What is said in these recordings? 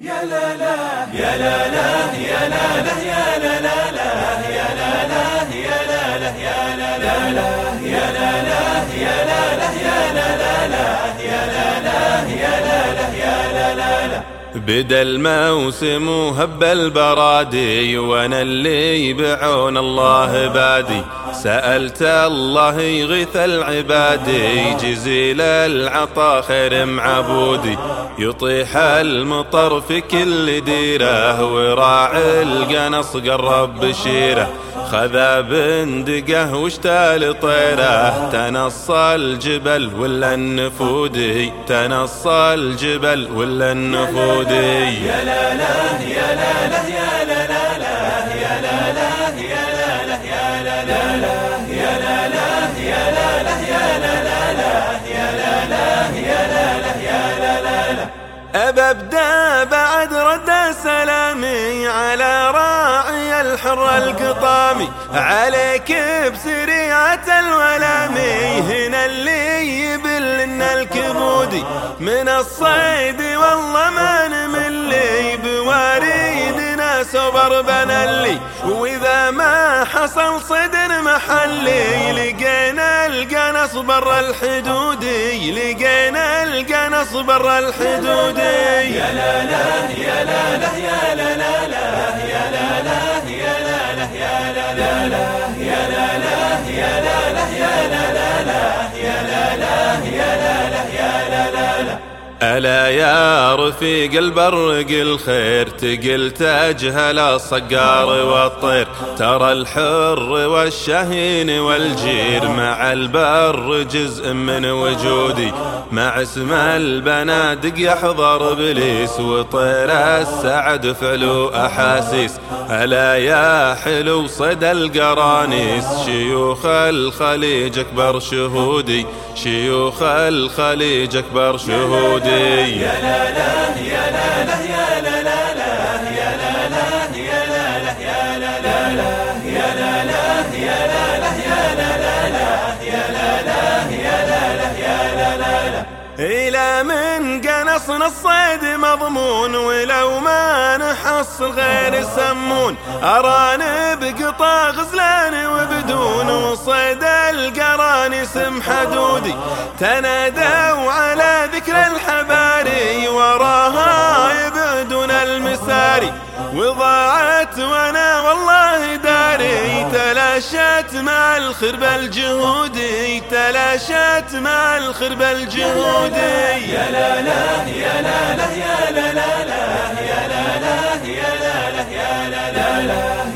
يا لا لا يا لا لا يا لا لا يا لا لا بدا الموسم وهب البرادي وأنا اللي بعون الله بادي. سألت الله يغيث العباد جزيل العطا خير معبودي يطيح المطر في كل ديرة وراعي القنص قرب بشيره خذا بندقة واشتال طيرة تنص الجبل ولا النفودي. تنص الجبل ولا النفودي. يا لا لا يا لا لا يا لا لا أببدا بعد رد سلامي على راعي الحر القطامي. عليك بسريعة الولامي. هنا اللي يبل الكبودي. من الصيد والله ما نملي بواريدنا صبر بنلي وإذا ما حصل صدر محلي لقينا القنص برا الحدودي لقينا القنص برا الحدودي يا لا لا يا لا لا يا لا لا لا يا لا لا يا لا لا يا لا لا يا لا لا يا لا لا. ألا يا رفيق البرق الخير تقل تجهل الصقار والطير. ترى الحر والشهين والجير مع البر جزء من وجودي. مع اسم البنادق يحضر ابليس وطير السعد فعلو احاسيس الا يا حلو صد القرانيس شيوخ الخليج اكبر شهودي شيوخ الخليج اكبر شهودي يا لا لا يا لا لا يا لا لا يا لا لا يا لا لا يا لا لا إلى من قنصنا الصيد مضمون ولو ما نحصل غير سمون أراني بقطع غزلان وبدون وصيد القراني سم حدودي. تنادوا على ذكر الحباري وراها يبعدون المساري. وضاعت وأنا والله داري تلاشت مع الخرب الجهودي تلاشت مع الخرب الجهودي يا لا لا يا لا لا يا لا لا يا لا لا يا لا لا يا لا لا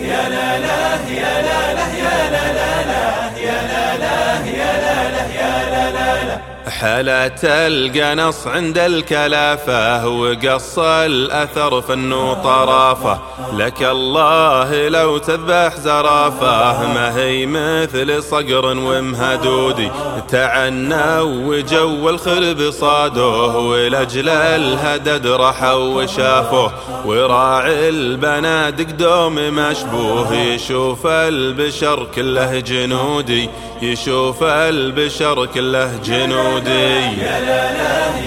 يا لا لا يا لا لا يا لا لا يا لا لا يا لا لا يا لا لا حالة القنص عند الكلافة وقص الأثر فن طرافة لك الله لو تذبح زرافة ما هي مثل صقر ومهدودي تعنى وجو الخرب صادوه ولجل الهدد رحوا وشافوه. وراعي البنادق دوم مشبوه يشوف البشر كله جنودي. يشوف البشر كله جنودي. السعودية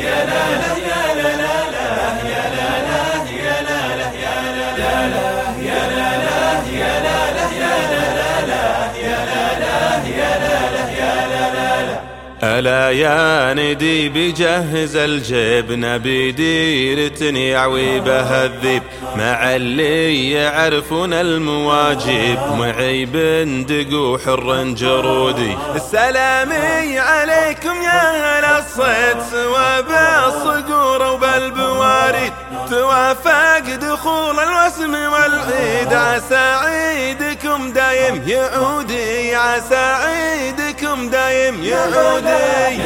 ألا يا ندي بجهز الجيب نبي ديرة يعوي بها الذيب مع اللي يعرفون المواجب معي بندق وحر جرودي. السلامي عليكم يا أهل الصيد. سوا بالصقور وبالبواريد توافق دخول الوسم والعيد. عسى عيدكم دايم يعودي. عسى عيدكم دايم يعودي